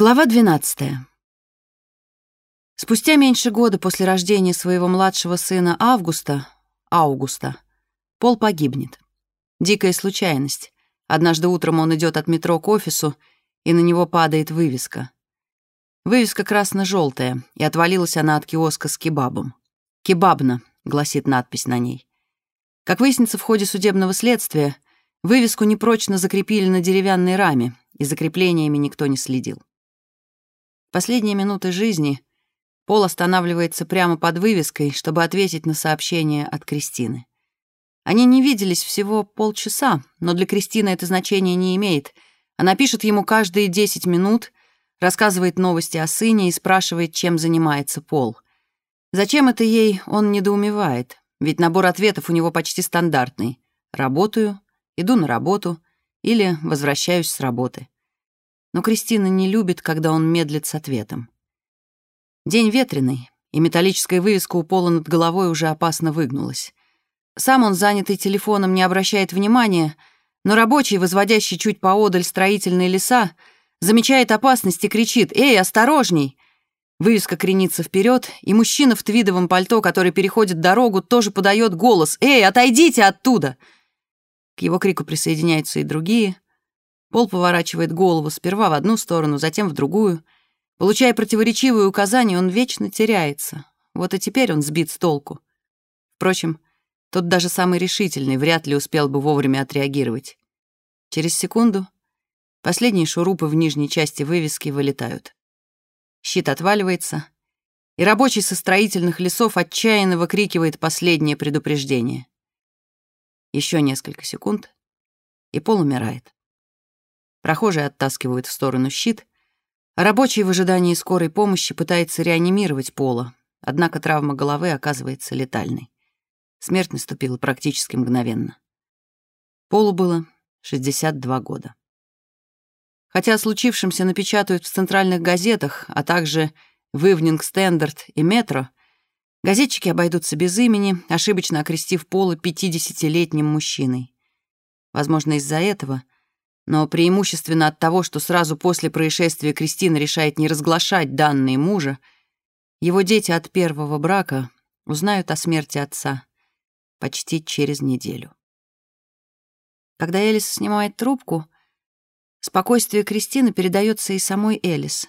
Глава 12. Спустя меньше года после рождения своего младшего сына Августа, Аугуста, Пол погибнет. Дикая случайность. Однажды утром он идет от метро к офису, и на него падает вывеска. Вывеска красно-желтая, и отвалилась она от киоска с кебабом. «Кебабна», — гласит надпись на ней. Как выяснится в ходе судебного следствия, вывеску непрочно закрепили на деревянной раме, и за креплениями никто не следил. Последние минуты жизни Пол останавливается прямо под вывеской, чтобы ответить на сообщение от Кристины. Они не виделись всего полчаса, но для Кристины это значение не имеет. Она пишет ему каждые 10 минут, рассказывает новости о сыне и спрашивает, чем занимается Пол. Зачем это ей, он недоумевает, ведь набор ответов у него почти стандартный. «Работаю», «Иду на работу» или «Возвращаюсь с работы» но Кристина не любит, когда он медлит с ответом. День ветреный, и металлическая вывеска у пола над головой уже опасно выгнулась. Сам он, занятый телефоном, не обращает внимания, но рабочий, возводящий чуть поодаль строительные леса, замечает опасность и кричит «Эй, осторожней!» Вывеска кренится вперед, и мужчина в твидовом пальто, который переходит дорогу, тоже подает голос «Эй, отойдите оттуда!» К его крику присоединяются и другие — Пол поворачивает голову сперва в одну сторону, затем в другую. Получая противоречивые указания, он вечно теряется. Вот и теперь он сбит с толку. Впрочем, тот даже самый решительный вряд ли успел бы вовремя отреагировать. Через секунду последние шурупы в нижней части вывески вылетают. Щит отваливается, и рабочий со строительных лесов отчаянно выкрикивает последнее предупреждение. Еще несколько секунд, и Пол умирает. Прохожие оттаскивают в сторону щит, рабочий в ожидании скорой помощи пытается реанимировать Пола, однако травма головы оказывается летальной. Смерть наступила практически мгновенно. Полу было 62 года. Хотя о случившемся напечатают в центральных газетах, а также в Ивнинг Стендарт и Метро, газетчики обойдутся без имени, ошибочно окрестив Пола 50-летним мужчиной. Возможно, из-за этого — но преимущественно от того, что сразу после происшествия Кристина решает не разглашать данные мужа, его дети от первого брака узнают о смерти отца почти через неделю. Когда Элис снимает трубку, спокойствие Кристины передается и самой Элис.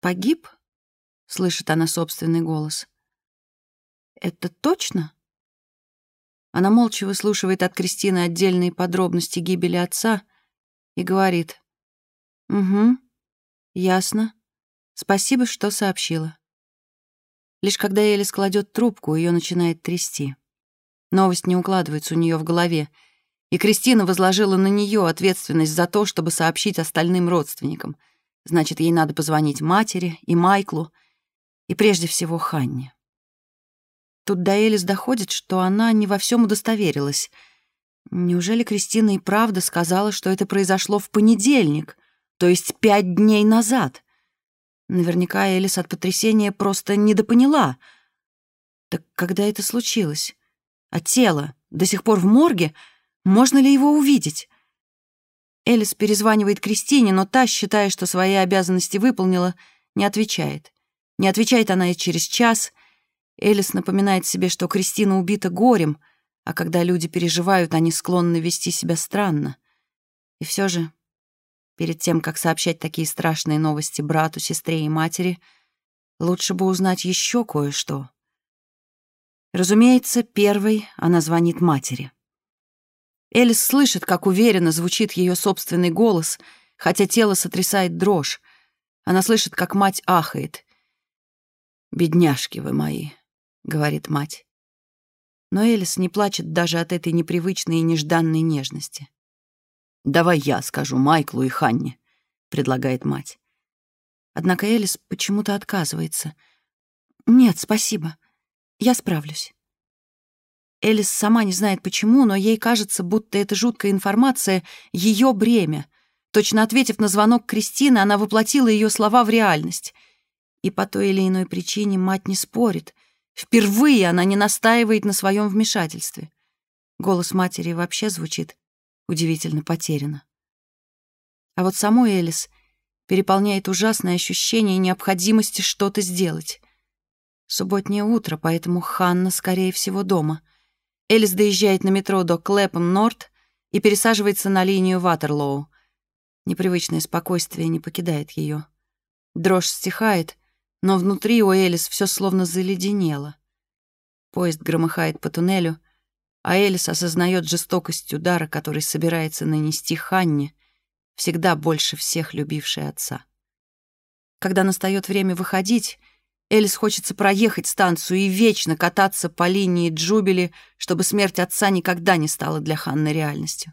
«Погиб?» — слышит она собственный голос. «Это точно?» Она молча выслушивает от Кристины отдельные подробности гибели отца и говорит. «Угу, ясно. Спасибо, что сообщила». Лишь когда Элис кладет трубку, ее начинает трясти. Новость не укладывается у нее в голове, и Кристина возложила на нее ответственность за то, чтобы сообщить остальным родственникам. Значит, ей надо позвонить матери и Майклу, и прежде всего Ханне. Тут до Элис доходит, что она не во всем удостоверилась. Неужели Кристина и правда сказала, что это произошло в понедельник, то есть пять дней назад? Наверняка Элис от потрясения просто недопоняла. Так когда это случилось? А тело до сих пор в морге? Можно ли его увидеть? Элис перезванивает Кристине, но та, считая, что свои обязанности выполнила, не отвечает. Не отвечает она и через час — Элис напоминает себе, что Кристина убита горем, а когда люди переживают, они склонны вести себя странно. И все же, перед тем, как сообщать такие страшные новости брату, сестре и матери, лучше бы узнать еще кое-что. Разумеется, первой она звонит матери. Элис слышит, как уверенно звучит ее собственный голос, хотя тело сотрясает дрожь. Она слышит, как мать ахает. «Бедняжки вы мои, говорит мать. Но Элис не плачет даже от этой непривычной и нежданной нежности. «Давай я скажу Майклу и Ханне», — предлагает мать. Однако Элис почему-то отказывается. «Нет, спасибо. Я справлюсь». Элис сама не знает почему, но ей кажется, будто эта жуткая информация — ее бремя. Точно ответив на звонок Кристины, она воплотила ее слова в реальность. И по той или иной причине мать не спорит — Впервые она не настаивает на своем вмешательстве. Голос матери вообще звучит удивительно потеряно. А вот саму Элис переполняет ужасное ощущение необходимости что-то сделать. Субботнее утро, поэтому Ханна, скорее всего, дома. Элис доезжает на метро до Клэпом-Норт и пересаживается на линию Ватерлоу. Непривычное спокойствие не покидает ее. Дрожь стихает, но внутри у Элис все словно заледенело. Поезд громыхает по туннелю, а Элис осознает жестокость удара, который собирается нанести Ханне, всегда больше всех любившей отца. Когда настает время выходить, Элис хочется проехать станцию и вечно кататься по линии Джубили, чтобы смерть отца никогда не стала для Ханны реальностью.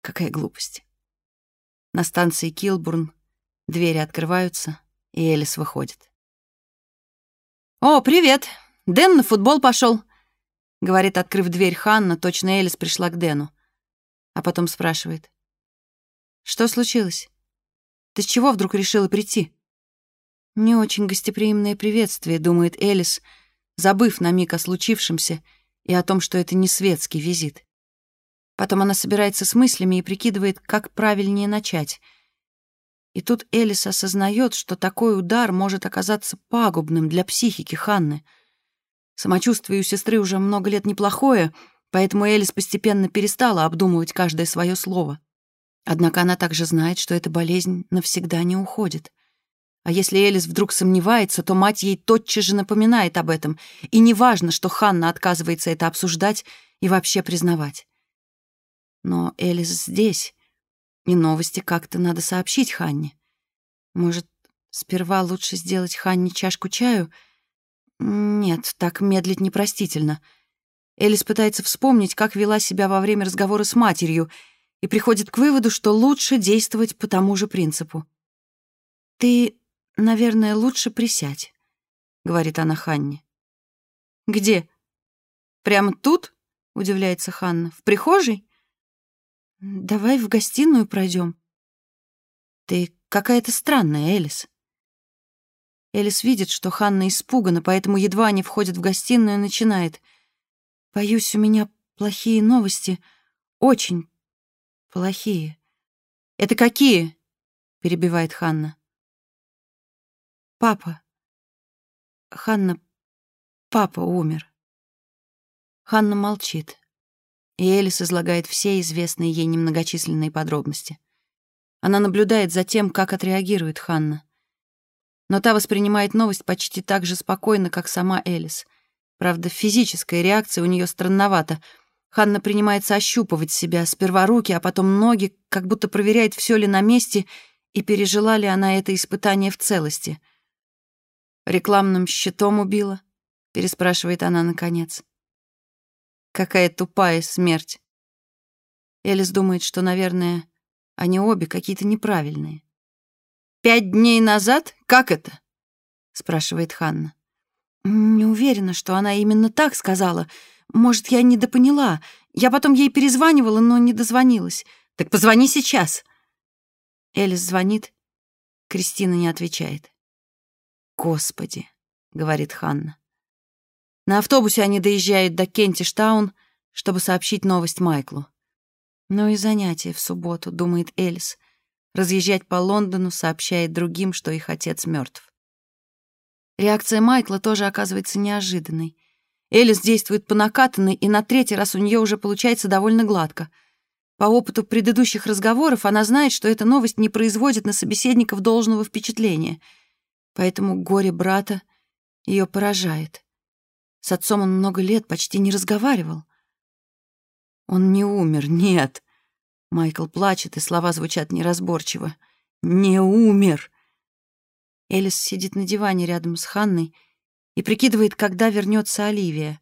Какая глупость. На станции Килбурн двери открываются, и Элис выходит. «О, привет! Дэн на футбол пошел, говорит, открыв дверь Ханна, точно Элис пришла к Дэну. А потом спрашивает. «Что случилось? Ты с чего вдруг решила прийти?» Не очень гостеприимное приветствие, думает Элис, забыв на миг о случившемся и о том, что это не светский визит. Потом она собирается с мыслями и прикидывает, как правильнее начать. И тут Элис осознает, что такой удар может оказаться пагубным для психики Ханны. Самочувствие у сестры уже много лет неплохое, поэтому Элис постепенно перестала обдумывать каждое свое слово. Однако она также знает, что эта болезнь навсегда не уходит. А если Элис вдруг сомневается, то мать ей тотчас же напоминает об этом, и неважно, что Ханна отказывается это обсуждать и вообще признавать. Но Элис здесь, и новости как-то надо сообщить Ханне. Может, сперва лучше сделать Ханне чашку чаю? Нет, так медлить непростительно. Элис пытается вспомнить, как вела себя во время разговора с матерью, и приходит к выводу, что лучше действовать по тому же принципу. «Ты «Наверное, лучше присядь», — говорит она Ханне. «Где? Прямо тут?» — удивляется Ханна. «В прихожей?» «Давай в гостиную пройдем. «Ты какая-то странная, Элис». Элис видит, что Ханна испугана, поэтому едва они входят в гостиную, начинает. «Боюсь, у меня плохие новости. Очень плохие». «Это какие?» — перебивает Ханна. Папа. Ханна, папа умер. Ханна молчит, и Элис излагает все известные ей немногочисленные подробности. Она наблюдает за тем, как отреагирует Ханна. Но та воспринимает новость почти так же спокойно, как сама Элис. Правда, физическая реакция у нее странновата. Ханна принимается ощупывать себя, сперва руки, а потом ноги, как будто проверяет, все ли на месте и пережила ли она это испытание в целости — Рекламным щитом убила?» — переспрашивает она наконец. «Какая тупая смерть!» Элис думает, что, наверное, они обе какие-то неправильные. «Пять дней назад? Как это?» — спрашивает Ханна. «Не уверена, что она именно так сказала. Может, я недопоняла. Я потом ей перезванивала, но не дозвонилась. Так позвони сейчас». Элис звонит. Кристина не отвечает. «Господи», — говорит Ханна. На автобусе они доезжают до Кентиштаун, чтобы сообщить новость Майклу. Ну и занятие в субботу, думает Элис. Разъезжать по Лондону сообщает другим, что их отец мертв. Реакция Майкла тоже оказывается неожиданной. Элис действует по накатанной, и на третий раз у нее уже получается довольно гладко. По опыту предыдущих разговоров она знает, что эта новость не производит на собеседников должного впечатления — поэтому горе брата ее поражает. С отцом он много лет почти не разговаривал. Он не умер, нет. Майкл плачет, и слова звучат неразборчиво. Не умер. Элис сидит на диване рядом с Ханной и прикидывает, когда вернется Оливия.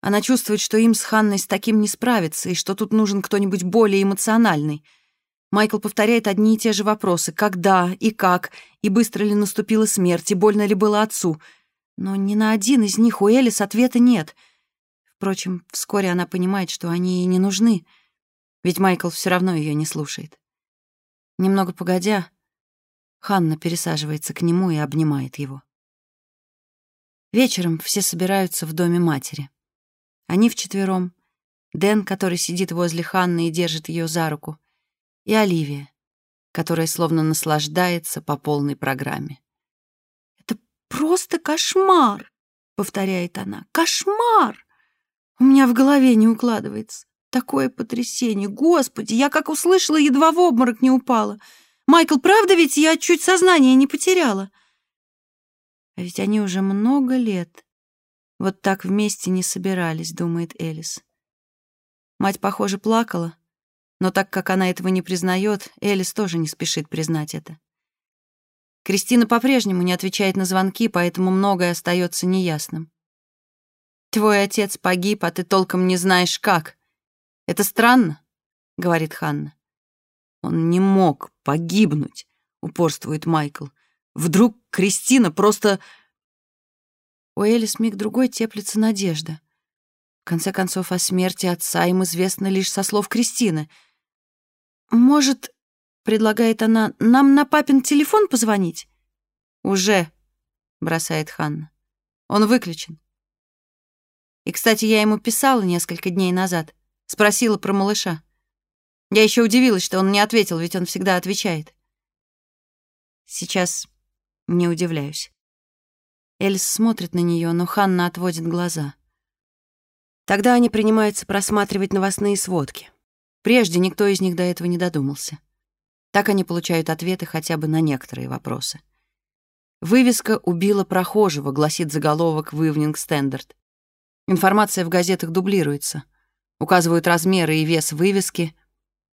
Она чувствует, что им с Ханной с таким не справиться, и что тут нужен кто-нибудь более эмоциональный — Майкл повторяет одни и те же вопросы. Когда и как, и быстро ли наступила смерть, и больно ли было отцу. Но ни на один из них у Элис ответа нет. Впрочем, вскоре она понимает, что они ей не нужны, ведь Майкл все равно ее не слушает. Немного погодя, Ханна пересаживается к нему и обнимает его. Вечером все собираются в доме матери. Они вчетвером. Дэн, который сидит возле Ханны и держит ее за руку, и Оливия. которая словно наслаждается по полной программе. «Это просто кошмар!» — повторяет она. «Кошмар! У меня в голове не укладывается. Такое потрясение! Господи, я как услышала, едва в обморок не упала. Майкл, правда ведь я чуть сознание не потеряла?» А ведь они уже много лет вот так вместе не собирались, думает Элис. Мать, похоже, плакала, но так как она этого не признает, Элис тоже не спешит признать это. Кристина по-прежнему не отвечает на звонки, поэтому многое остается неясным. «Твой отец погиб, а ты толком не знаешь, как. Это странно», — говорит Ханна. «Он не мог погибнуть», — упорствует Майкл. «Вдруг Кристина просто...» У Элис миг-другой теплится надежда. В конце концов, о смерти отца им известно лишь со слов Кристины. «Может, — предлагает она, — нам на папин телефон позвонить?» «Уже», — бросает Ханна. «Он выключен». И, кстати, я ему писала несколько дней назад. Спросила про малыша. Я еще удивилась, что он не ответил, ведь он всегда отвечает. Сейчас не удивляюсь. Эльс смотрит на нее, но Ханна отводит глаза. Тогда они принимаются просматривать новостные сводки. Прежде никто из них до этого не додумался. Так они получают ответы хотя бы на некоторые вопросы. «Вывеска убила прохожего», — гласит заголовок в Evening Standard. Информация в газетах дублируется. Указывают размеры и вес вывески.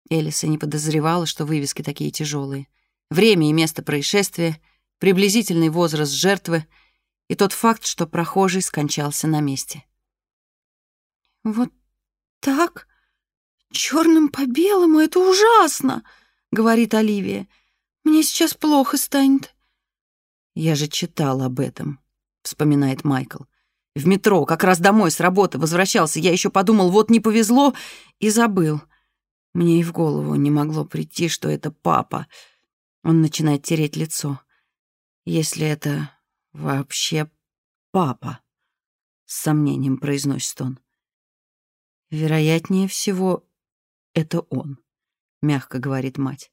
Элиса не подозревала, что вывески такие тяжелые. Время и место происшествия, приблизительный возраст жертвы — и тот факт, что прохожий скончался на месте. «Вот так? Черным по белому? Это ужасно!» — говорит Оливия. «Мне сейчас плохо станет». «Я же читал об этом», — вспоминает Майкл. «В метро, как раз домой с работы возвращался. Я еще подумал, вот не повезло, и забыл. Мне и в голову не могло прийти, что это папа». Он начинает тереть лицо. «Если это «Вообще папа», — с сомнением произносит он. «Вероятнее всего, это он», — мягко говорит мать.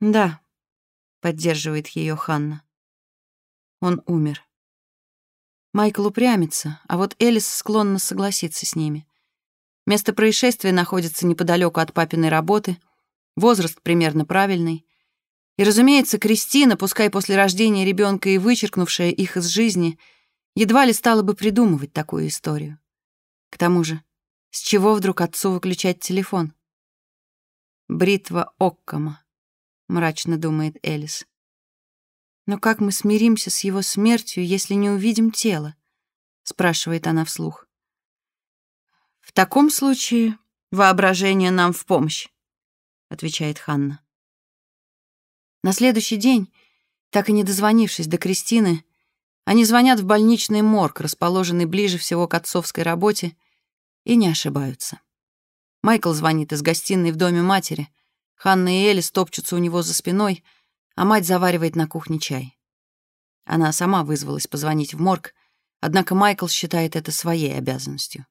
«Да», — поддерживает ее Ханна. Он умер. Майкл упрямится, а вот Элис склонна согласиться с ними. Место происшествия находится неподалеку от папиной работы, возраст примерно правильный, и, разумеется, Кристина, пускай после рождения ребенка и вычеркнувшая их из жизни, едва ли стала бы придумывать такую историю. К тому же, с чего вдруг отцу выключать телефон? «Бритва Оккама», — мрачно думает Элис. «Но как мы смиримся с его смертью, если не увидим тело?» — спрашивает она вслух. «В таком случае воображение нам в помощь», — отвечает Ханна. На следующий день, так и не дозвонившись до Кристины, они звонят в больничный морг, расположенный ближе всего к отцовской работе, и не ошибаются. Майкл звонит из гостиной в доме матери, Ханна и Элис топчутся у него за спиной, а мать заваривает на кухне чай. Она сама вызвалась позвонить в морг, однако Майкл считает это своей обязанностью.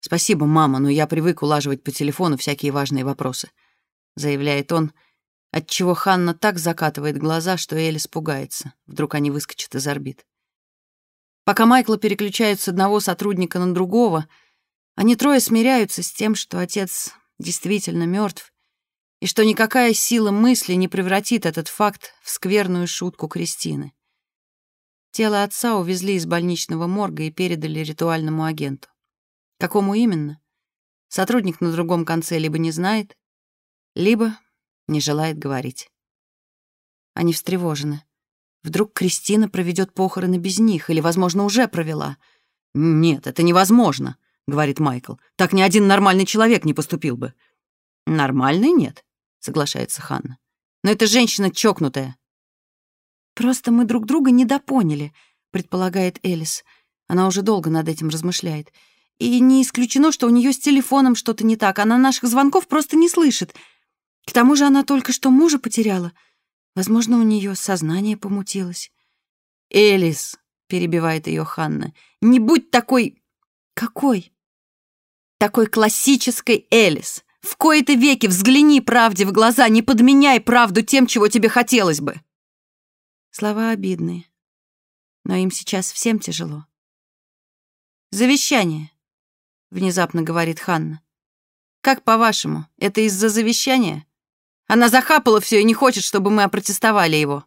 «Спасибо, мама, но я привык улаживать по телефону всякие важные вопросы», — заявляет он, — отчего Ханна так закатывает глаза, что Элис пугается. Вдруг они выскочат из орбит. Пока Майкла переключают с одного сотрудника на другого, они трое смиряются с тем, что отец действительно мертв, и что никакая сила мысли не превратит этот факт в скверную шутку Кристины. Тело отца увезли из больничного морга и передали ритуальному агенту. Какому именно? Сотрудник на другом конце либо не знает, либо не желает говорить. Они встревожены. Вдруг Кристина проведет похороны без них или, возможно, уже провела. «Нет, это невозможно», — говорит Майкл. «Так ни один нормальный человек не поступил бы». «Нормальный нет», — соглашается Ханна. «Но эта женщина чокнутая». «Просто мы друг друга недопоняли», — предполагает Элис. Она уже долго над этим размышляет. «И не исключено, что у нее с телефоном что-то не так. Она наших звонков просто не слышит. К тому же она только что мужа потеряла. Возможно, у нее сознание помутилось. «Элис», — перебивает ее Ханна, — «не будь такой...» «Какой?» «Такой классической Элис», В кои-то веки взгляни правде в глаза, не подменяй правду тем, чего тебе хотелось бы. Слова обидные, но им сейчас всем тяжело. «Завещание», — внезапно говорит Ханна. «Как по-вашему, это из-за завещания? Она захапала все и не хочет, чтобы мы опротестовали его».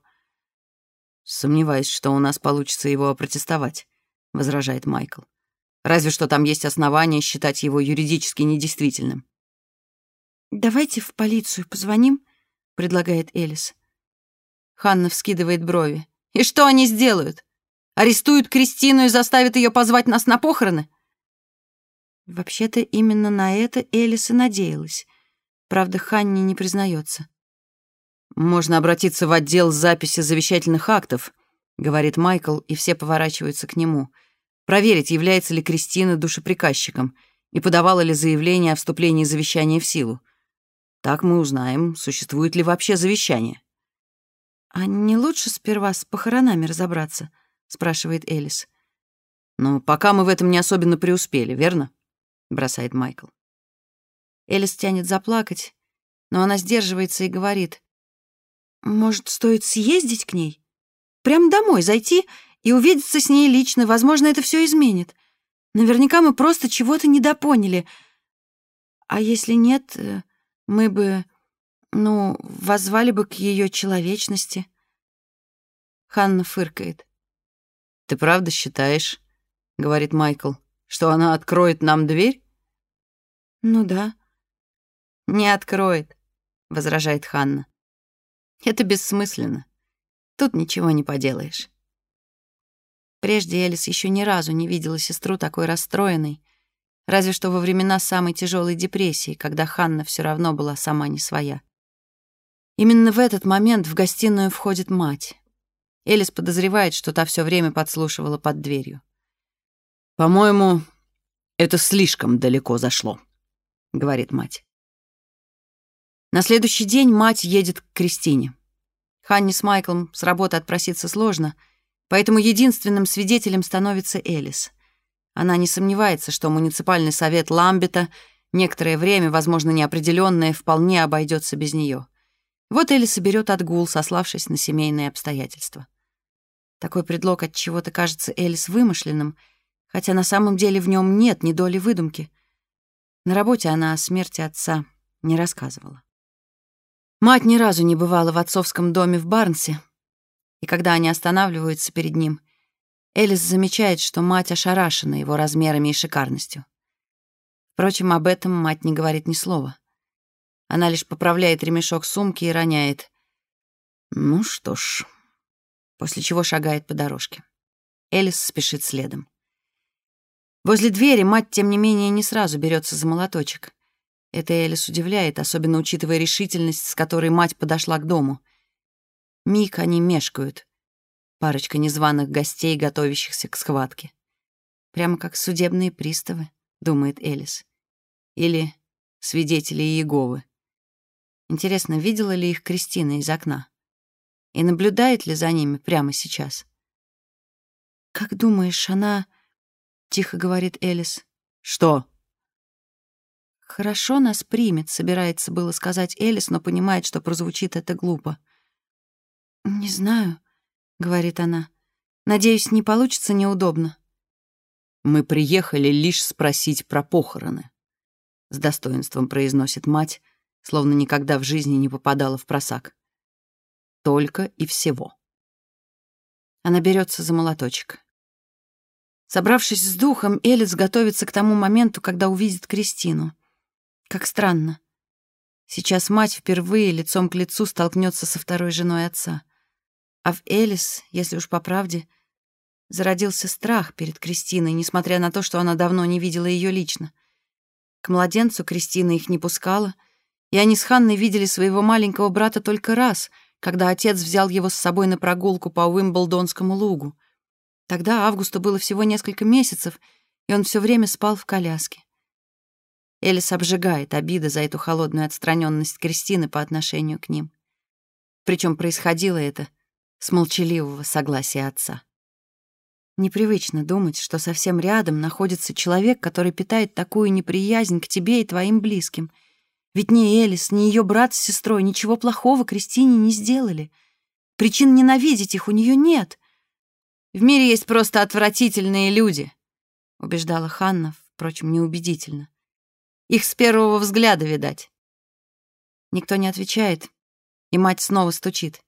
«Сомневаюсь, что у нас получится его опротестовать», — возражает Майкл. «Разве что там есть основания считать его юридически недействительным». «Давайте в полицию позвоним», — предлагает Элис. Ханна вскидывает брови. «И что они сделают? Арестуют Кристину и заставят ее позвать нас на похороны?» Вообще-то именно на это Элис и надеялась. Правда, Ханни не признается. «Можно обратиться в отдел записи завещательных актов», — говорит Майкл, и все поворачиваются к нему. «Проверить, является ли Кристина душеприказчиком и подавала ли заявление о вступлении завещания в силу. Так мы узнаем, существует ли вообще завещание». «А не лучше сперва с похоронами разобраться?» — спрашивает Элис. «Но пока мы в этом не особенно преуспели, верно?» — бросает Майкл. Элис тянет заплакать, но она сдерживается и говорит. «Может, стоит съездить к ней? Прям домой зайти и увидеться с ней лично. Возможно, это все изменит. Наверняка мы просто чего-то недопоняли. А если нет, э, мы бы, ну, возвали бы к ее человечности». Ханна фыркает. «Ты правда считаешь, — говорит Майкл, — что она откроет нам дверь?» «Ну да». «Не откроет», — возражает Ханна. «Это бессмысленно. Тут ничего не поделаешь». Прежде Элис еще ни разу не видела сестру такой расстроенной, разве что во времена самой тяжелой депрессии, когда Ханна все равно была сама не своя. Именно в этот момент в гостиную входит мать. Элис подозревает, что та все время подслушивала под дверью. «По-моему, это слишком далеко зашло», — говорит мать. На следующий день мать едет к Кристине. Ханне с Майклом с работы отпроситься сложно, поэтому единственным свидетелем становится Элис. Она не сомневается, что муниципальный совет Ламбета некоторое время, возможно, неопределенное, вполне обойдется без нее. Вот Элис соберет отгул, сославшись на семейные обстоятельства. Такой предлог от чего-то кажется Элис вымышленным, хотя на самом деле в нем нет ни доли выдумки. На работе она о смерти отца не рассказывала. Мать ни разу не бывала в отцовском доме в Барнсе, и когда они останавливаются перед ним, Элис замечает, что мать ошарашена его размерами и шикарностью. Впрочем, об этом мать не говорит ни слова. Она лишь поправляет ремешок сумки и роняет. «Ну что ж, после чего шагает по дорожке. Элис спешит следом. Возле двери мать, тем не менее, не сразу берется за молоточек. Это Элис удивляет, особенно учитывая решительность, с которой мать подошла к дому. Миг они мешкают. Парочка незваных гостей, готовящихся к схватке. Прямо как судебные приставы, думает Элис. Или свидетели Иеговы. Интересно, видела ли их Кристина из окна? и наблюдает ли за ними прямо сейчас. «Как думаешь, она...» — тихо говорит Элис. «Что?» «Хорошо нас примет», — собирается было сказать Элис, но понимает, что прозвучит это глупо. «Не знаю», — говорит она. «Надеюсь, не получится неудобно». «Мы приехали лишь спросить про похороны», — с достоинством произносит мать, словно никогда в жизни не попадала в просак. Только и всего. Она берется за молоточек. Собравшись с духом, Элис готовится к тому моменту, когда увидит Кристину. Как странно. Сейчас мать впервые лицом к лицу столкнется со второй женой отца. А в Элис, если уж по правде, зародился страх перед Кристиной, несмотря на то, что она давно не видела ее лично. К младенцу Кристина их не пускала, и они с Ханной видели своего маленького брата только раз — когда отец взял его с собой на прогулку по Уимблдонскому лугу. Тогда Августу было всего несколько месяцев, и он все время спал в коляске. Элис обжигает обида за эту холодную отстраненность Кристины по отношению к ним. Причем происходило это с молчаливого согласия отца. Непривычно думать, что совсем рядом находится человек, который питает такую неприязнь к тебе и твоим близким. Ведь ни Элис, ни ее брат с сестрой ничего плохого Кристине не сделали. Причин ненавидеть их у нее нет. В мире есть просто отвратительные люди, убеждала Ханна, впрочем, неубедительно. Их с первого взгляда видать. Никто не отвечает, и мать снова стучит.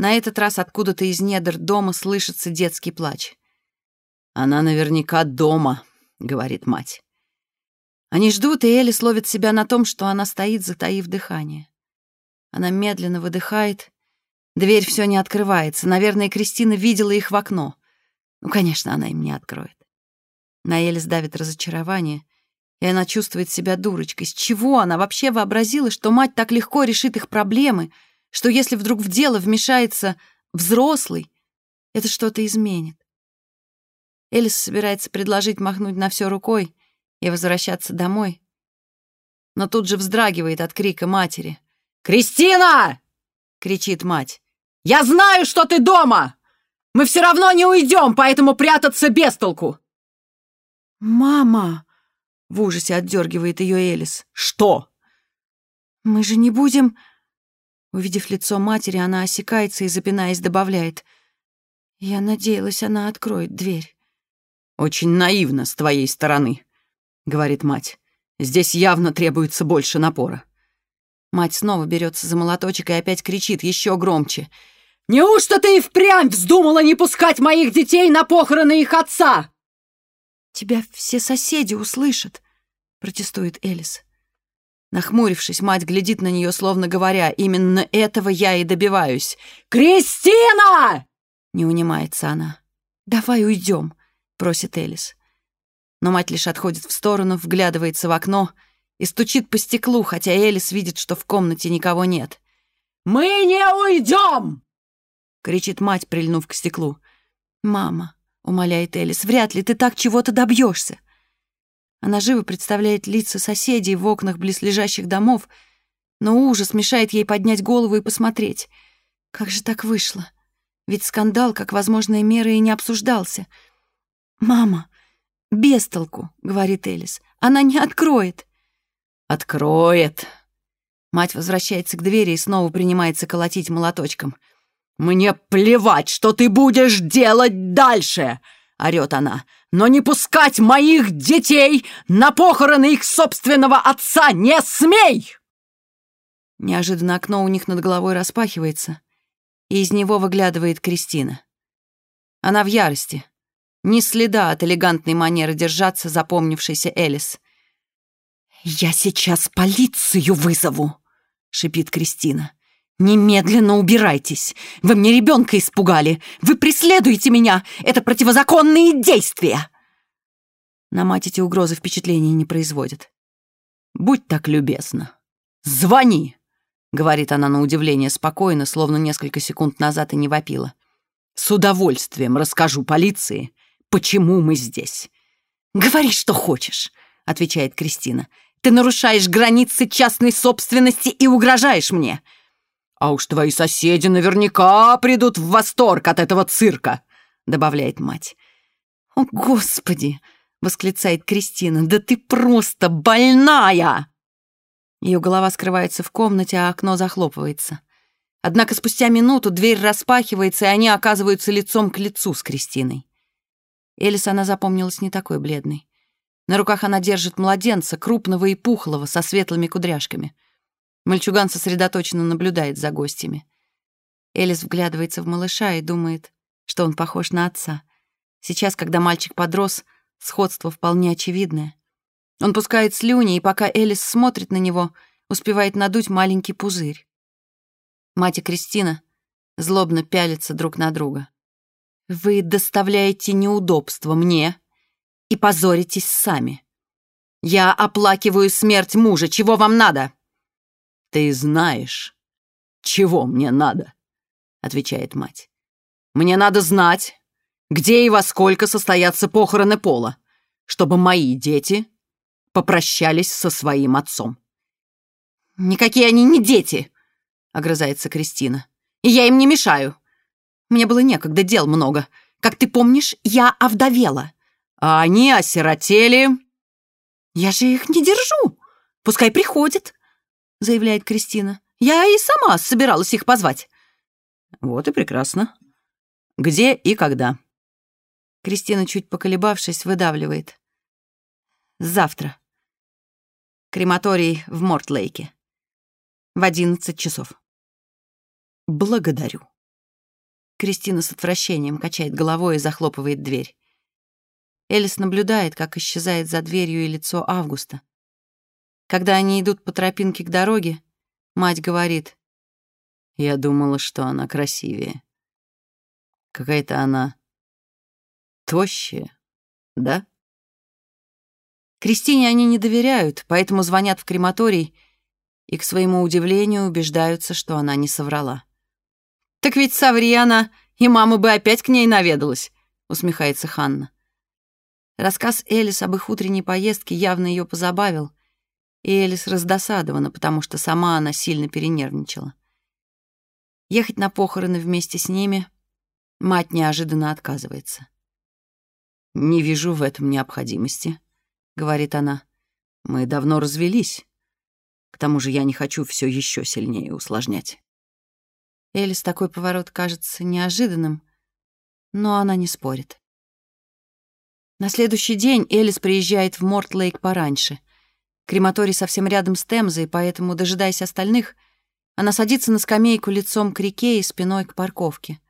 На этот раз откуда-то из недр дома слышится детский плач. «Она наверняка дома», — говорит мать. Они ждут, и Элис ловит себя на том, что она стоит, затаив дыхание. Она медленно выдыхает. Дверь все не открывается. Наверное, Кристина видела их в окно. Ну, конечно, она им не откроет. На Элис давит разочарование, и она чувствует себя дурочкой. С чего она вообще вообразила, что мать так легко решит их проблемы, что если вдруг в дело вмешается взрослый, это что-то изменит? Элис собирается предложить махнуть на все рукой, и возвращаться домой. Но тут же вздрагивает от крика матери. «Кристина!» — кричит мать. «Я знаю, что ты дома! Мы все равно не уйдем, поэтому прятаться без толку!» «Мама!» — в ужасе отдергивает ее Элис. «Что?» «Мы же не будем...» Увидев лицо матери, она осекается и, запинаясь, добавляет. «Я надеялась, она откроет дверь». «Очень наивно с твоей стороны», — говорит мать. «Здесь явно требуется больше напора». Мать снова берется за молоточек и опять кричит еще громче. «Неужто ты и впрямь вздумала не пускать моих детей на похороны их отца?» «Тебя все соседи услышат», — протестует Элис. Нахмурившись, мать глядит на нее, словно говоря, «Именно этого я и добиваюсь». «Кристина!» — не унимается она. «Давай уйдем», — просит Элис но мать лишь отходит в сторону, вглядывается в окно и стучит по стеклу, хотя Элис видит, что в комнате никого нет. «Мы не уйдем!» — кричит мать, прильнув к стеклу. «Мама», — умоляет Элис, — «вряд ли ты так чего-то добьешься. Она живо представляет лица соседей в окнах близлежащих домов, но ужас мешает ей поднять голову и посмотреть. Как же так вышло? Ведь скандал, как возможная мера, и не обсуждался. «Мама», «Без толку», — говорит Элис. «Она не откроет». «Откроет». Мать возвращается к двери и снова принимается колотить молоточком. «Мне плевать, что ты будешь делать дальше!» — орёт она. «Но не пускать моих детей на похороны их собственного отца не смей!» Неожиданно окно у них над головой распахивается, и из него выглядывает Кристина. Она в ярости. Ни следа от элегантной манеры держаться запомнившейся Элис. «Я сейчас полицию вызову!» — шипит Кристина. «Немедленно убирайтесь! Вы мне ребенка испугали! Вы преследуете меня! Это противозаконные действия!» На мать эти угрозы впечатления не производят. «Будь так любезна. Звони!» — говорит она на удивление спокойно, словно несколько секунд назад и не вопила. «С удовольствием расскажу полиции, почему мы здесь. «Говори, что хочешь», — отвечает Кристина. «Ты нарушаешь границы частной собственности и угрожаешь мне». «А уж твои соседи наверняка придут в восторг от этого цирка», — добавляет мать. «О, Господи!» — восклицает Кристина. «Да ты просто больная!» Ее голова скрывается в комнате, а окно захлопывается. Однако спустя минуту дверь распахивается, и они оказываются лицом к лицу с Кристиной. Элис она запомнилась не такой бледной. На руках она держит младенца, крупного и пухлого, со светлыми кудряшками. Мальчуган сосредоточенно наблюдает за гостями. Элис вглядывается в малыша и думает, что он похож на отца. Сейчас, когда мальчик подрос, сходство вполне очевидное. Он пускает слюни, и пока Элис смотрит на него, успевает надуть маленький пузырь. Мать и Кристина злобно пялятся друг на друга. Вы доставляете неудобства мне и позоритесь сами. Я оплакиваю смерть мужа. Чего вам надо? Ты знаешь, чего мне надо, отвечает мать. Мне надо знать, где и во сколько состоятся похороны Пола, чтобы мои дети попрощались со своим отцом. «Никакие они не дети!» — огрызается Кристина. «И я им не мешаю. Мне было некогда, дел много. Как ты помнишь, я овдовела. А они осиротели. Я же их не держу. Пускай приходят. — заявляет Кристина. «Я и сама собиралась их позвать». «Вот и прекрасно. Где и когда?» Кристина, чуть поколебавшись, выдавливает. «Завтра. Крематорий в Мортлейке. В одиннадцать часов». «Благодарю». Кристина с отвращением качает головой и захлопывает дверь. Элис наблюдает, как исчезает за дверью и лицо Августа. Когда они идут по тропинке к дороге, мать говорит, «Я думала, что она красивее. Какая-то она тощая, да?» Кристине они не доверяют, поэтому звонят в крематорий и, к своему удивлению, убеждаются, что она не соврала. «Так ведь соври она, и мама бы опять к ней наведалась», — усмехается Ханна. Рассказ Элис об их утренней поездке явно ее позабавил, и Элис раздосадована, потому что сама она сильно перенервничала. Ехать на похороны вместе с ними мать неожиданно отказывается. «Не вижу в этом необходимости», — говорит она. «Мы давно развелись. К тому же я не хочу все еще сильнее усложнять». Элис такой поворот кажется неожиданным, но она не спорит. На следующий день Элис приезжает в Мортлейк пораньше. Крематорий совсем рядом с Темзой, поэтому, дожидаясь остальных, она садится на скамейку лицом к реке и спиной к парковке.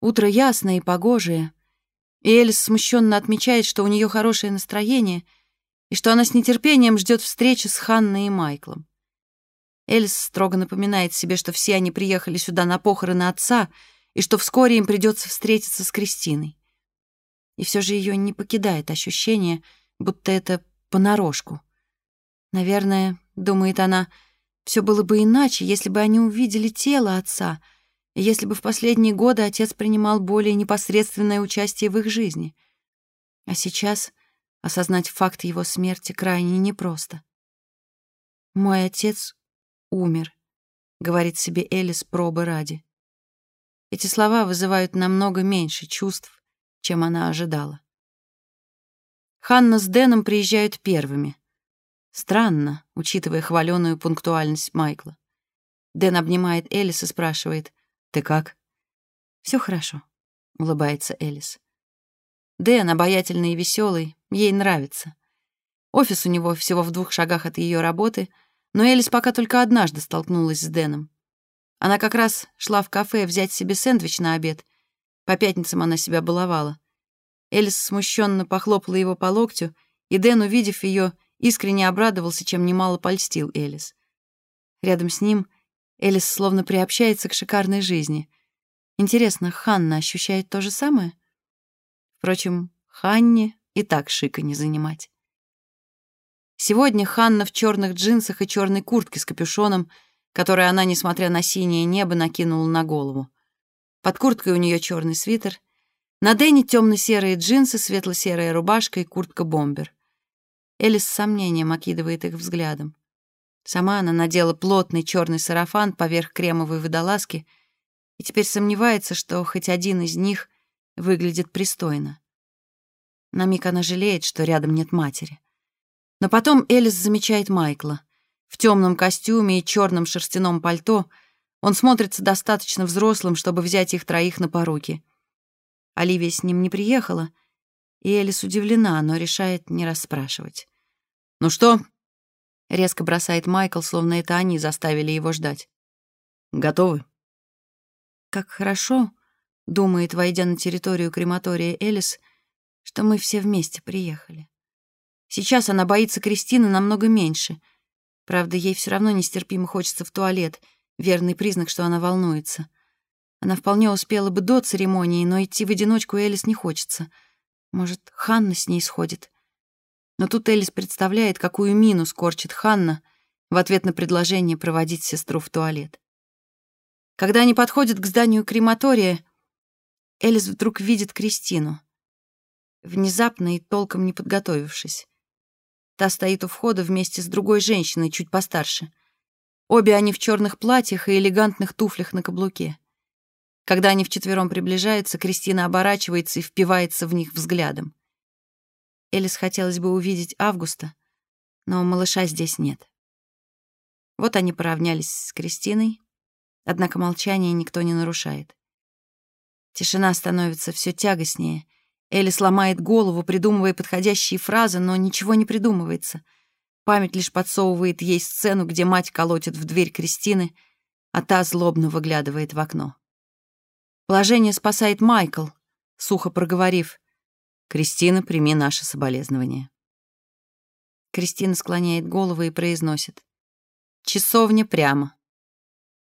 Утро ясное и погожее, и Элис смущенно отмечает, что у нее хорошее настроение и что она с нетерпением ждет встречи с Ханной и Майклом. Эльс строго напоминает себе, что все они приехали сюда на похороны отца и что вскоре им придется встретиться с Кристиной. И все же ее не покидает ощущение, будто это понарошку. Наверное, думает она, все было бы иначе, если бы они увидели тело отца, и если бы в последние годы отец принимал более непосредственное участие в их жизни. А сейчас осознать факт его смерти крайне непросто. Мой отец умер», — говорит себе Элис пробы ради. Эти слова вызывают намного меньше чувств, чем она ожидала. Ханна с Дэном приезжают первыми. Странно, учитывая хваленую пунктуальность Майкла. Дэн обнимает Элис и спрашивает, «Ты как?» Все хорошо», — улыбается Элис. Дэн, обаятельный и веселый, ей нравится. Офис у него всего в двух шагах от ее работы — но Элис пока только однажды столкнулась с Дэном. Она как раз шла в кафе взять себе сэндвич на обед. По пятницам она себя баловала. Элис смущенно похлопала его по локтю, и Дэн, увидев ее, искренне обрадовался, чем немало польстил Элис. Рядом с ним Элис словно приобщается к шикарной жизни. Интересно, Ханна ощущает то же самое? Впрочем, Ханне и так шика не занимать. Сегодня Ханна в черных джинсах и черной куртке с капюшоном, который она, несмотря на синее небо, накинула на голову. Под курткой у нее черный свитер. На Дэнни темно-серые джинсы, светло-серая рубашка и куртка-бомбер. Элис с сомнением окидывает их взглядом. Сама она надела плотный черный сарафан поверх кремовой водолазки и теперь сомневается, что хоть один из них выглядит пристойно. На миг она жалеет, что рядом нет матери. Но потом Элис замечает Майкла. В темном костюме и черном шерстяном пальто он смотрится достаточно взрослым, чтобы взять их троих на поруки. Оливия с ним не приехала, и Элис удивлена, но решает не расспрашивать. «Ну что?» — резко бросает Майкл, словно это они заставили его ждать. «Готовы?» «Как хорошо», — думает, войдя на территорию крематория Элис, «что мы все вместе приехали». Сейчас она боится Кристины намного меньше. Правда, ей все равно нестерпимо хочется в туалет, верный признак, что она волнуется. Она вполне успела бы до церемонии, но идти в одиночку Элис не хочется. Может, Ханна с ней сходит? Но тут Элис представляет, какую мину скорчит Ханна в ответ на предложение проводить сестру в туалет. Когда они подходят к зданию крематория, Элис вдруг видит Кристину. Внезапно и толком не подготовившись. Та стоит у входа вместе с другой женщиной, чуть постарше. Обе они в черных платьях и элегантных туфлях на каблуке. Когда они вчетвером приближаются, Кристина оборачивается и впивается в них взглядом. Элис хотелось бы увидеть Августа, но малыша здесь нет. Вот они поравнялись с Кристиной, однако молчание никто не нарушает. Тишина становится все тягостнее. Элли сломает голову, придумывая подходящие фразы, но ничего не придумывается. Память лишь подсовывает ей сцену, где мать колотит в дверь Кристины, а та злобно выглядывает в окно. Положение спасает Майкл, сухо проговорив. «Кристина, прими наше соболезнование». Кристина склоняет голову и произносит. «Часовня прямо».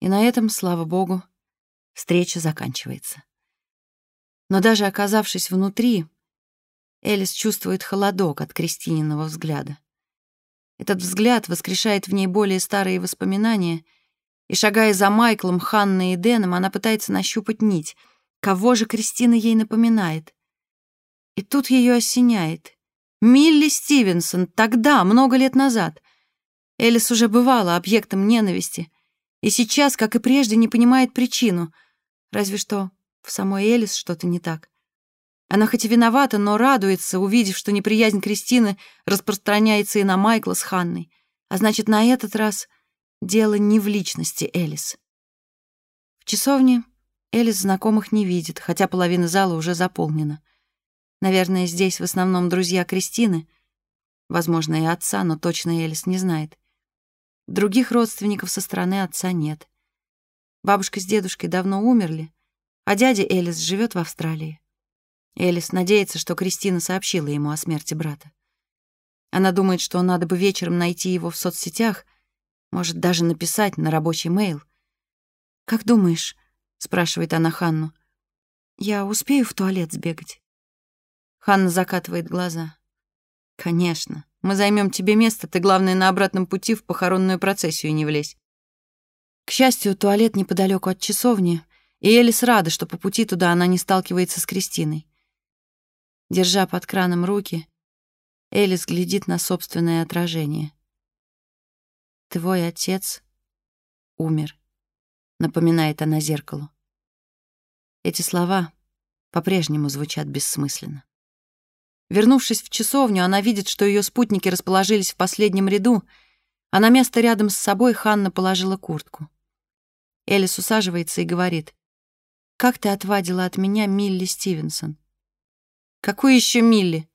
И на этом, слава богу, встреча заканчивается. Но даже оказавшись внутри, Элис чувствует холодок от Кристининого взгляда. Этот взгляд воскрешает в ней более старые воспоминания — и, шагая за Майклом, Ханной и Дэном, она пытается нащупать нить. Кого же Кристина ей напоминает? И тут ее осеняет. Милли Стивенсон, тогда, много лет назад. Элис уже бывала объектом ненависти, и сейчас, как и прежде, не понимает причину. Разве что в самой Элис что-то не так. Она хоть и виновата, но радуется, увидев, что неприязнь Кристины распространяется и на Майкла с Ханной. А значит, на этот раз Дело не в личности Элис. В часовне Элис знакомых не видит, хотя половина зала уже заполнена. Наверное, здесь в основном друзья Кристины, возможно, и отца, но точно Элис не знает. Других родственников со стороны отца нет. Бабушка с дедушкой давно умерли, а дядя Элис живет в Австралии. Элис надеется, что Кристина сообщила ему о смерти брата. Она думает, что надо бы вечером найти его в соцсетях — может, даже написать на рабочий мейл. «Как думаешь?» — спрашивает она Ханну. «Я успею в туалет сбегать?» Ханна закатывает глаза. «Конечно. Мы займем тебе место, ты, главное, на обратном пути в похоронную процессию не влезь». К счастью, туалет неподалеку от часовни, и Элис рада, что по пути туда она не сталкивается с Кристиной. Держа под краном руки, Элис глядит на собственное отражение. «Твой отец умер», — напоминает она зеркалу. Эти слова по-прежнему звучат бессмысленно. Вернувшись в часовню, она видит, что ее спутники расположились в последнем ряду, а на место рядом с собой Ханна положила куртку. Элис усаживается и говорит, «Как ты отвадила от меня Милли Стивенсон?» «Какую еще Милли?»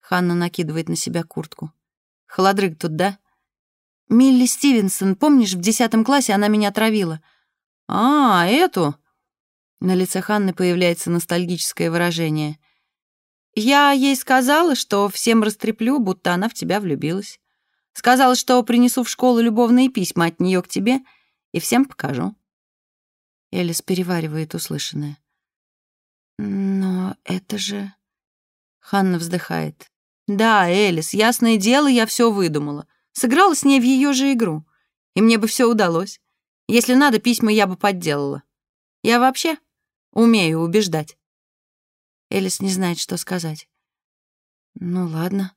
Ханна накидывает на себя куртку. «Холодрык тут, да?» Милли Стивенсон, помнишь, в десятом классе она меня отравила?» «А, эту?» На лице Ханны появляется ностальгическое выражение. «Я ей сказала, что всем растреплю, будто она в тебя влюбилась. Сказала, что принесу в школу любовные письма от нее к тебе и всем покажу». Элис переваривает услышанное. «Но это же...» Ханна вздыхает. «Да, Элис, ясное дело, я все выдумала. Сыграла с ней в ее же игру. И мне бы все удалось. Если надо, письма я бы подделала. Я вообще умею убеждать. Элис не знает, что сказать. Ну ладно,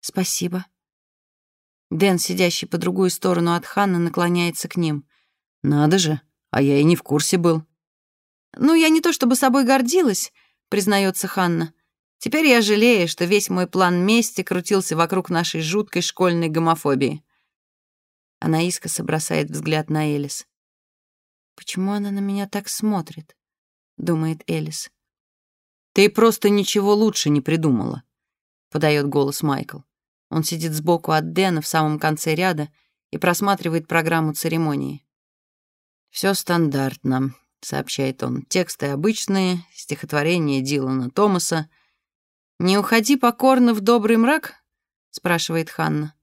спасибо. Дэн, сидящий по другую сторону от Ханны, наклоняется к ним. Надо же, а я и не в курсе был. Ну, я не то чтобы собой гордилась, признается Ханна. Теперь я жалею, что весь мой план мести крутился вокруг нашей жуткой школьной гомофобии. Она искоса бросает взгляд на Элис. «Почему она на меня так смотрит?» — думает Элис. «Ты просто ничего лучше не придумала», — подает голос Майкл. Он сидит сбоку от Дэна в самом конце ряда и просматривает программу церемонии. «Все стандартно», — сообщает он. «Тексты обычные, стихотворение Дилана Томаса — «Не уходи покорно в добрый мрак?» — спрашивает Ханна.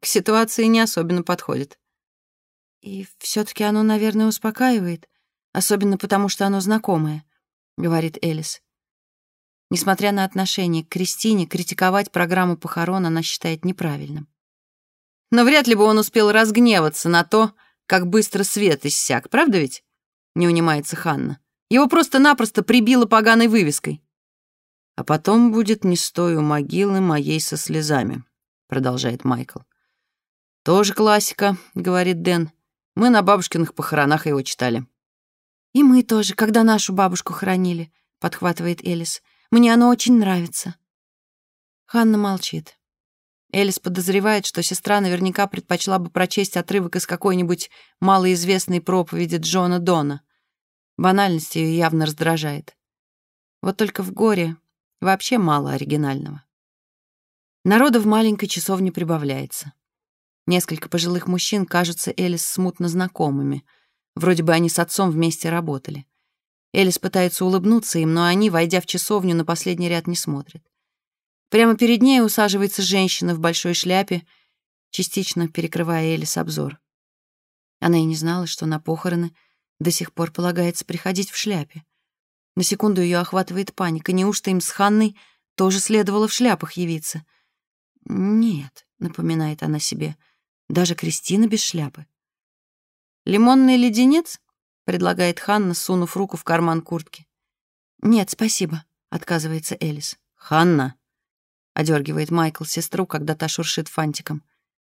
«К ситуации не особенно подходит». «И все таки оно, наверное, успокаивает, особенно потому, что оно знакомое», — говорит Элис. Несмотря на отношение к Кристине, критиковать программу похорон она считает неправильным. Но вряд ли бы он успел разгневаться на то, как быстро свет иссяк, правда ведь? Не унимается Ханна. Его просто-напросто прибило поганой вывеской. А потом будет не стой у могилы моей со слезами, продолжает Майкл. Тоже классика, говорит Дэн. Мы на бабушкиных похоронах его читали. И мы тоже, когда нашу бабушку хоронили, подхватывает Элис. Мне оно очень нравится. Ханна молчит. Элис подозревает, что сестра наверняка предпочла бы прочесть отрывок из какой-нибудь малоизвестной проповеди Джона Дона. Банальность ее явно раздражает. Вот только в горе вообще мало оригинального. Народа в маленькой часовне прибавляется. Несколько пожилых мужчин кажутся Элис смутно знакомыми. Вроде бы они с отцом вместе работали. Элис пытается улыбнуться им, но они, войдя в часовню, на последний ряд не смотрят. Прямо перед ней усаживается женщина в большой шляпе, частично перекрывая Элис обзор. Она и не знала, что на похороны до сих пор полагается приходить в шляпе. На секунду ее охватывает паника. Неужто им с Ханной тоже следовало в шляпах явиться? «Нет», — напоминает она себе, — «даже Кристина без шляпы». «Лимонный леденец?» — предлагает Ханна, сунув руку в карман куртки. «Нет, спасибо», — отказывается Элис. «Ханна», — одергивает Майкл сестру, когда та шуршит фантиком.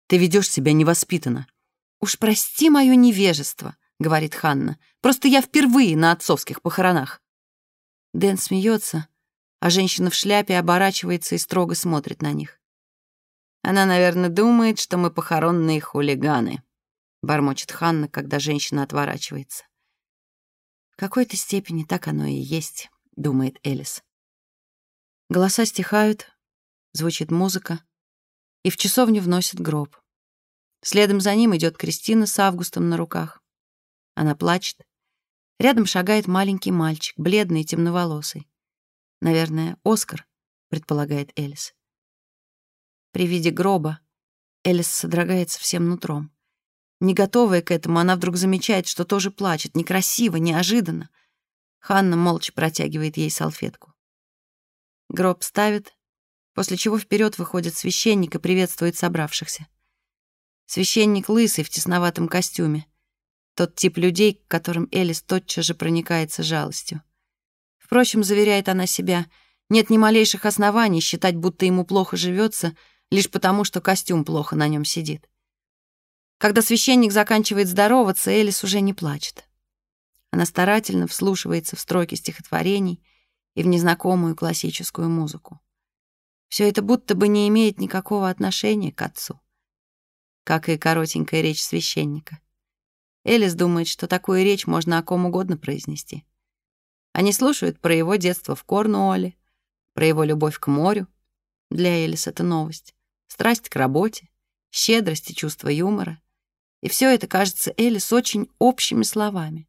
«Ты ведешь себя невоспитанно». «Уж прости мое невежество», — говорит Ханна. «Просто я впервые на отцовских похоронах». Дэн смеется, а женщина в шляпе оборачивается и строго смотрит на них. Она, наверное, думает, что мы похоронные хулиганы, бормочет Ханна, когда женщина отворачивается. В какой-то степени так оно и есть, думает Элис. Голоса стихают, звучит музыка, и в часовню вносят гроб. Следом за ним идет Кристина с Августом на руках. Она плачет, Рядом шагает маленький мальчик, бледный и темноволосый. Наверное, Оскар, предполагает Элис. При виде гроба Элис содрогается всем нутром. Не готовая к этому, она вдруг замечает, что тоже плачет, некрасиво, неожиданно. Ханна молча протягивает ей салфетку. Гроб ставит, после чего вперед выходит священник и приветствует собравшихся. Священник лысый в тесноватом костюме — тот тип людей, к которым Элис тотчас же проникается жалостью. Впрочем, заверяет она себя, нет ни малейших оснований считать, будто ему плохо живется, лишь потому, что костюм плохо на нем сидит. Когда священник заканчивает здороваться, Элис уже не плачет. Она старательно вслушивается в строки стихотворений и в незнакомую классическую музыку. Все это будто бы не имеет никакого отношения к отцу, как и коротенькая речь священника. Элис думает, что такую речь можно о ком угодно произнести. Они слушают про его детство в Корнуолле, про его любовь к морю. Для Элис это новость. Страсть к работе, щедрость и чувство юмора. И все это кажется Элис очень общими словами.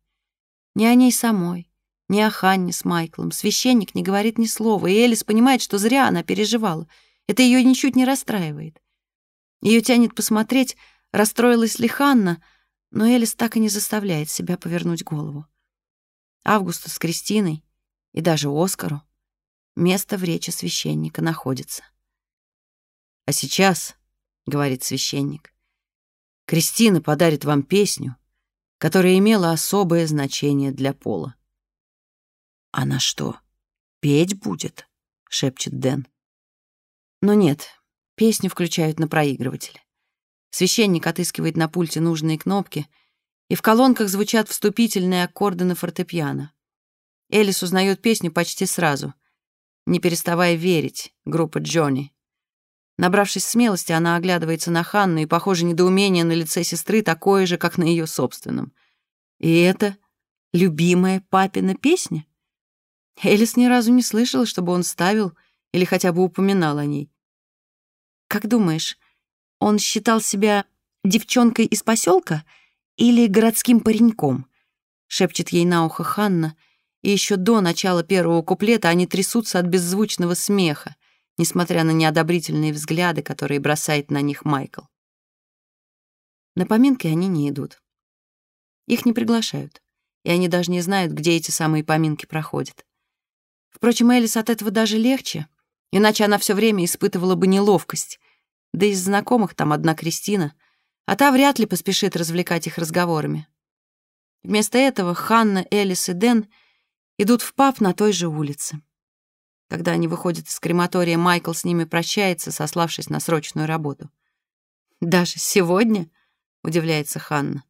Ни о ней самой, ни о Ханне с Майклом. Священник не говорит ни слова, и Элис понимает, что зря она переживала. Это ее ничуть не расстраивает. Ее тянет посмотреть, расстроилась ли Ханна — но Элис так и не заставляет себя повернуть голову. Августу с Кристиной и даже Оскару место в речи священника находится. «А сейчас, — говорит священник, — Кристина подарит вам песню, которая имела особое значение для Пола». «Она что, петь будет?» — шепчет Дэн. Но нет, песню включают на проигрывателе. Священник отыскивает на пульте нужные кнопки, и в колонках звучат вступительные аккорды на фортепиано. Элис узнает песню почти сразу, не переставая верить, группа Джонни. Набравшись смелости, она оглядывается на Ханну, и, похоже, недоумение на лице сестры такое же, как на ее собственном. И это любимая папина песня? Элис ни разу не слышала, чтобы он ставил или хотя бы упоминал о ней. «Как думаешь, он считал себя девчонкой из поселка или городским пареньком? Шепчет ей на ухо Ханна, и еще до начала первого куплета они трясутся от беззвучного смеха, несмотря на неодобрительные взгляды, которые бросает на них Майкл. На поминки они не идут. Их не приглашают, и они даже не знают, где эти самые поминки проходят. Впрочем, Элис от этого даже легче, иначе она все время испытывала бы неловкость, да из знакомых там одна Кристина, а та вряд ли поспешит развлекать их разговорами. Вместо этого Ханна, Элис и Дэн идут в паб на той же улице. Когда они выходят из крематория, Майкл с ними прощается, сославшись на срочную работу. «Даже сегодня?» — удивляется Ханна.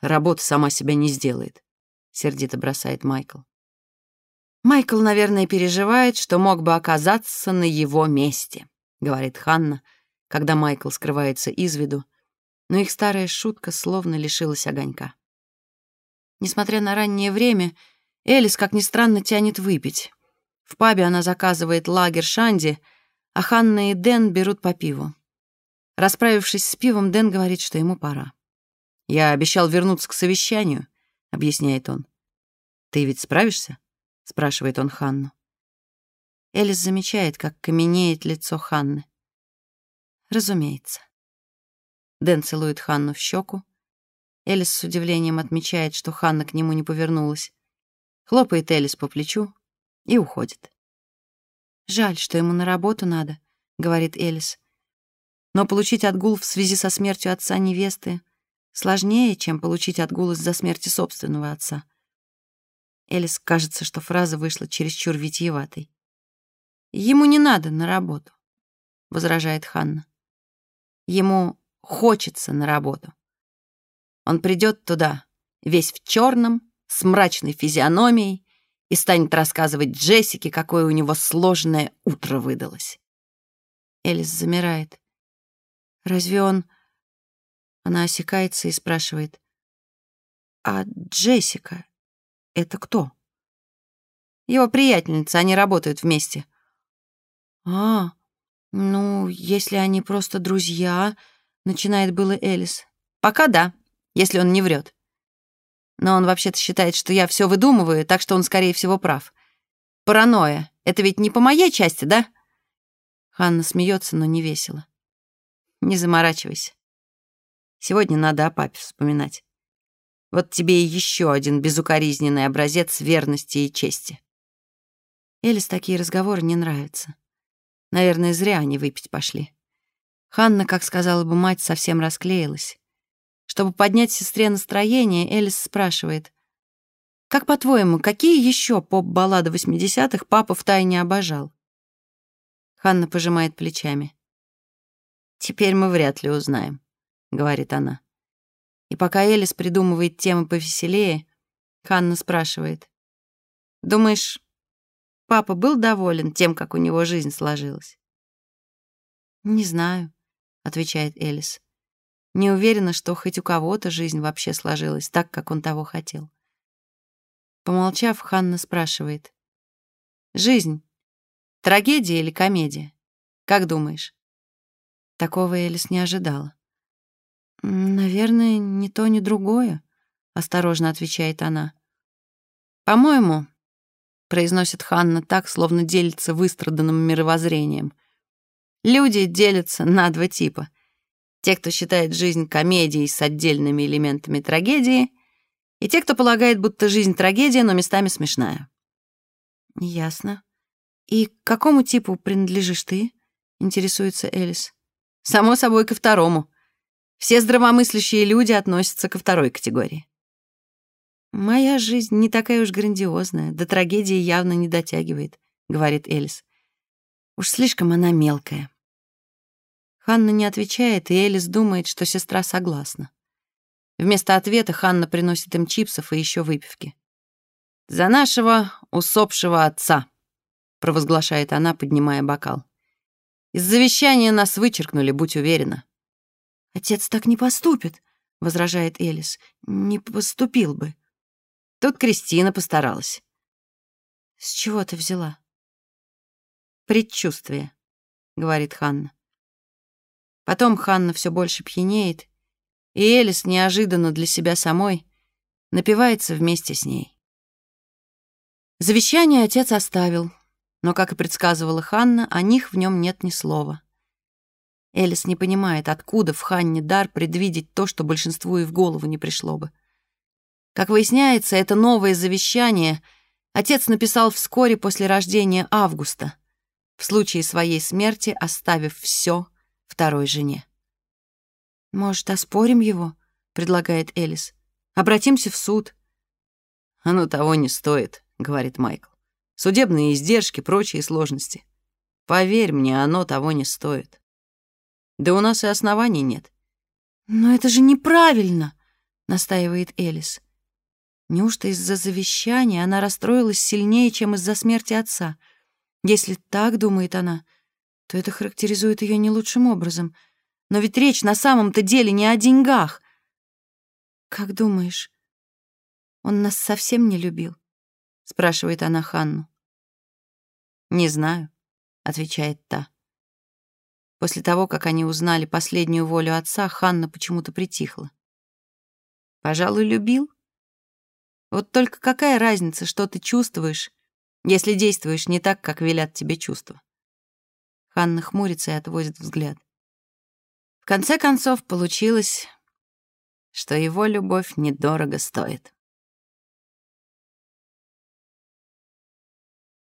«Работа сама себя не сделает», — сердито бросает Майкл. Майкл, наверное, переживает, что мог бы оказаться на его месте. — говорит Ханна, когда Майкл скрывается из виду, но их старая шутка словно лишилась огонька. Несмотря на раннее время, Элис, как ни странно, тянет выпить. В пабе она заказывает лагерь Шанди, а Ханна и Дэн берут по пиву. Расправившись с пивом, Дэн говорит, что ему пора. «Я обещал вернуться к совещанию», — объясняет он. «Ты ведь справишься?» — спрашивает он Ханну. Элис замечает, как каменеет лицо Ханны. «Разумеется». Дэн целует Ханну в щеку. Элис с удивлением отмечает, что Ханна к нему не повернулась. Хлопает Элис по плечу и уходит. «Жаль, что ему на работу надо», — говорит Элис. «Но получить отгул в связи со смертью отца невесты сложнее, чем получить отгул из-за смерти собственного отца». Элис кажется, что фраза вышла чересчур витиеватой. «Ему не надо на работу», — возражает Ханна. «Ему хочется на работу. Он придет туда, весь в черном, с мрачной физиономией, и станет рассказывать Джессике, какое у него сложное утро выдалось. Элис замирает. «Разве он...» Она осекается и спрашивает. «А Джессика — это кто?» «Его приятельница, они работают вместе». «А, ну, если они просто друзья...» — начинает было Элис. «Пока да, если он не врет. Но он вообще-то считает, что я все выдумываю, так что он, скорее всего, прав. Паранойя. Это ведь не по моей части, да? Ханна смеется, но не весело. Не заморачивайся. Сегодня надо о папе вспоминать. Вот тебе и еще один безукоризненный образец верности и чести. Элис такие разговоры не нравятся. Наверное, зря они выпить пошли. Ханна, как сказала бы мать, совсем расклеилась. Чтобы поднять сестре настроение, Элис спрашивает. «Как по-твоему, какие еще поп-баллады 80-х папа втайне обожал?» Ханна пожимает плечами. «Теперь мы вряд ли узнаем», — говорит она. И пока Элис придумывает темы повеселее, Ханна спрашивает. «Думаешь, папа был доволен тем, как у него жизнь сложилась?» «Не знаю», — отвечает Элис. Не уверена, что хоть у кого-то жизнь вообще сложилась так, как он того хотел. Помолчав, Ханна спрашивает. «Жизнь — трагедия или комедия? Как думаешь?» Такого Элис не ожидала. «Наверное, ни то, ни другое», — осторожно отвечает она. «По-моему», — произносит Ханна так, словно делится выстраданным мировоззрением, «люди делятся на два типа — те, кто считает жизнь комедией с отдельными элементами трагедии, и те, кто полагает, будто жизнь трагедия, но местами смешная. Ясно. И к какому типу принадлежишь ты? Интересуется Элис. Само собой, ко второму. Все здравомыслящие люди относятся ко второй категории. «Моя жизнь не такая уж грандиозная, до трагедии явно не дотягивает», — говорит Элис. «Уж слишком она мелкая». Ханна не отвечает, и Элис думает, что сестра согласна. Вместо ответа Ханна приносит им чипсов и еще выпивки. «За нашего усопшего отца», — провозглашает она, поднимая бокал. «Из завещания нас вычеркнули, будь уверена». «Отец так не поступит», — возражает Элис. «Не поступил бы». Тут Кристина постаралась. «С чего ты взяла?» «Предчувствие», — говорит Ханна. Потом Ханна все больше пьянеет, и Элис неожиданно для себя самой напивается вместе с ней. Завещание отец оставил, но, как и предсказывала Ханна, о них в нем нет ни слова. Элис не понимает, откуда в Ханне дар предвидеть то, что большинству и в голову не пришло бы. Как выясняется, это новое завещание отец написал вскоре после рождения Августа, в случае своей смерти оставив все второй жене. «Может, оспорим его?» — предлагает Элис. «Обратимся в суд». «Оно того не стоит», — говорит Майкл. «Судебные издержки, прочие сложности. Поверь мне, оно того не стоит. Да у нас и оснований нет». «Но это же неправильно!» — настаивает Элис. Неужто из-за завещания она расстроилась сильнее, чем из-за смерти отца? Если так, думает она, то это характеризует ее не лучшим образом. Но ведь речь на самом-то деле не о деньгах. Как думаешь, он нас совсем не любил? спрашивает она Ханну. Не знаю, отвечает та. После того, как они узнали последнюю волю отца, Ханна почему-то притихла. Пожалуй, любил. Вот только какая разница, что ты чувствуешь, если действуешь не так, как велят тебе чувства? Ханна хмурится и отводит взгляд. В конце концов, получилось, что его любовь недорого стоит.